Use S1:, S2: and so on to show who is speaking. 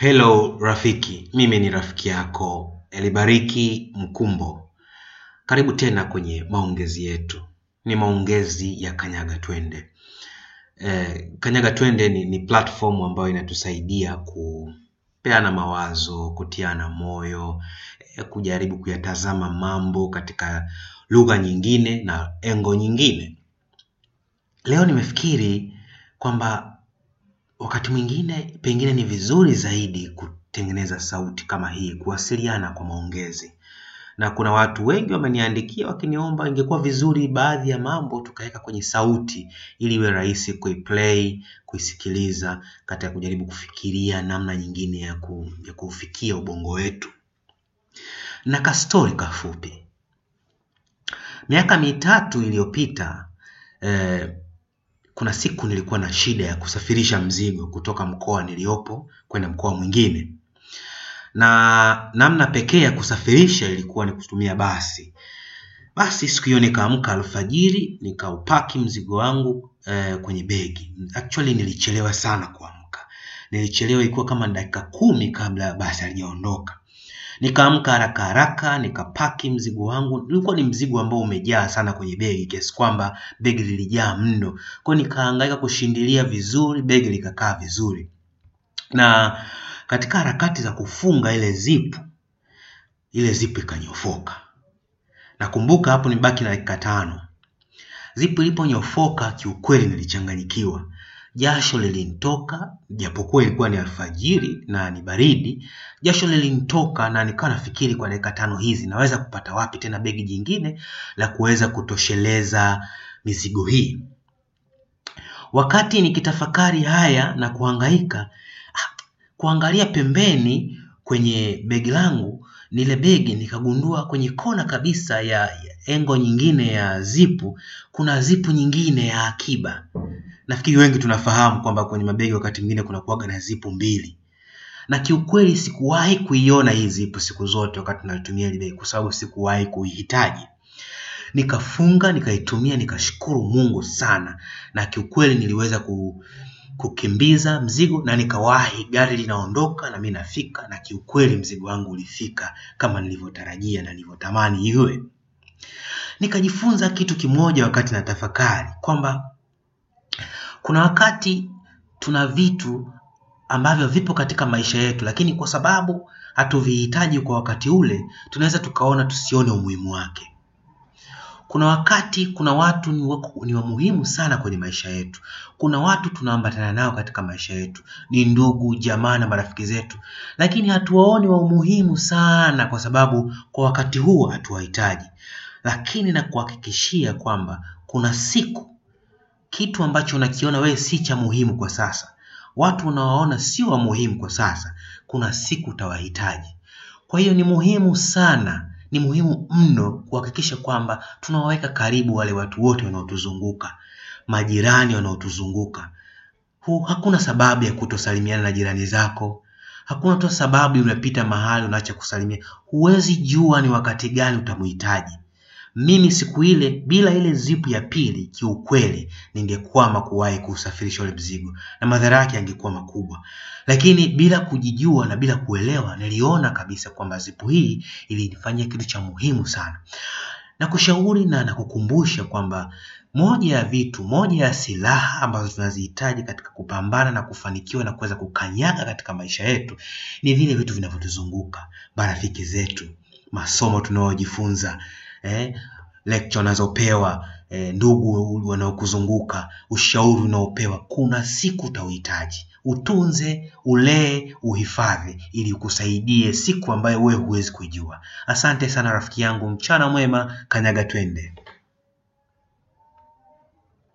S1: Hello rafiki, mimi ni rafiki yako Elibariki Mkumbo. Karibu tena kwenye maongezi yetu, ni maongezi ya Kanyaga Twende. Eh, Kanyaga Twende ni, ni platform ambayo inatusaidia kupeana mawazo, kutiana moyo, eh, kujaribu kuyatazama mambo katika lugha nyingine na engo nyingine. Leo nimefikiri kwamba wakati mwingine pengine ni vizuri zaidi kutengeneza sauti kama hii, kuwasiliana kwa maongezi. Na kuna watu wengi wameniandikia wakiniomba ingekuwa vizuri baadhi ya mambo tukaweka kwenye sauti ili iwe rahisi kuiplay, kuisikiliza katika kujaribu kufikiria namna nyingine ya, ku, ya kufikia ubongo wetu. Na kastori kafupi. Miaka mitatu iliyopita eh, kuna siku nilikuwa na shida ya kusafirisha mzigo kutoka mkoa niliopo kwenda mkoa mwingine, na namna pekee ya kusafirisha ilikuwa ni kutumia basi. Basi siku hiyo nikaamka alfajiri, nikaupaki mzigo wangu eh, kwenye begi. Actually nilichelewa sana kuamka, nilichelewa ilikuwa kama dakika kumi kabla basi halijaondoka. Nikaamka haraka haraka, nikapaki mzigo wangu. Ulikuwa ni mzigo ambao umejaa sana kwenye begi kiasi kwamba begi lilijaa mno. Kwa hiyo nikahangaika kushindilia vizuri, begi likakaa vizuri. Na katika harakati za kufunga ile zipu, ile zipu ikanyofoka. Nakumbuka hapo nibaki na dakika tano. Zipu iliponyofoka, kiukweli nilichanganyikiwa. Jasho lilinitoka, japokuwa ilikuwa ni alfajiri na ni baridi. Jasho lilinitoka na nikawa nafikiri kwa dakika tano hizi naweza kupata wapi tena begi jingine la kuweza kutosheleza mizigo hii. Wakati nikitafakari haya na kuhangaika, ah, kuangalia pembeni kwenye begi langu, nile begi nikagundua kwenye kona kabisa ya ya engo nyingine ya zipu, kuna zipu nyingine ya akiba. Nafikiri wengi tunafahamu kwamba kwenye mabegi wakati mwingine kuna kuwaga na zipu mbili, na kiukweli sikuwahi kuiona hii zipu siku zote wakati nalitumia ile begi, kwa sababu sikuwahi kuihitaji. Nikafunga, nikaitumia, nikashukuru Mungu sana, na kiukweli niliweza ku, kukimbiza mzigo na nikawahi, gari linaondoka na mi nafika, na kiukweli mzigo wangu ulifika kama nilivyotarajia na nilivyotamani iwe. Nikajifunza kitu kimoja wakati na tafakari kwamba kuna wakati tuna vitu ambavyo vipo katika maisha yetu, lakini kwa sababu hatuvihitaji kwa wakati ule, tunaweza tukaona tusione umuhimu wake. Kuna wakati kuna watu ni, wa muhimu sana kwenye maisha yetu. Kuna watu tunaambatana nao katika maisha yetu, ni ndugu, jamaa na marafiki zetu, lakini hatuwaoni wa umuhimu sana kwa sababu kwa wakati huo hatuwahitaji. Lakini nakuhakikishia kwamba kuna siku kitu ambacho unakiona wewe si cha muhimu kwa sasa, watu unawaona si wa muhimu kwa sasa, kuna siku utawahitaji. Kwa hiyo ni muhimu sana, ni muhimu mno kuhakikisha kwamba tunawaweka karibu wale watu wote wanaotuzunguka, majirani wanaotuzunguka. Hakuna sababu ya kutosalimiana na jirani zako. Hakuna tu sababu unapita mahali unaacha kusalimia. Huwezi jua ni wakati gani utamhitaji. Mimi siku ile bila ile zipu ya pili, kiukweli ningekwama kuwahi kusafirisha ule mzigo. Na madhara yake yangekuwa makubwa, lakini bila kujijua na bila kuelewa, niliona kabisa kwamba zipu hii ilinifanyia kitu cha muhimu sana. Nakushauri na nakukumbusha kwamba moja ya vitu, moja ya silaha ambazo tunazihitaji katika kupambana na kufanikiwa na kuweza kukanyaga katika maisha yetu ni vile vitu vinavyotuzunguka, marafiki zetu, masomo tunayojifunza eh, lecture unazopewa eh, ndugu wanaokuzunguka, ushauri unaopewa. Kuna siku utauhitaji, utunze, ulee, uhifadhi ili ukusaidie siku ambayo wewe huwezi kujua. Asante sana rafiki yangu, mchana mwema, kanyaga twende.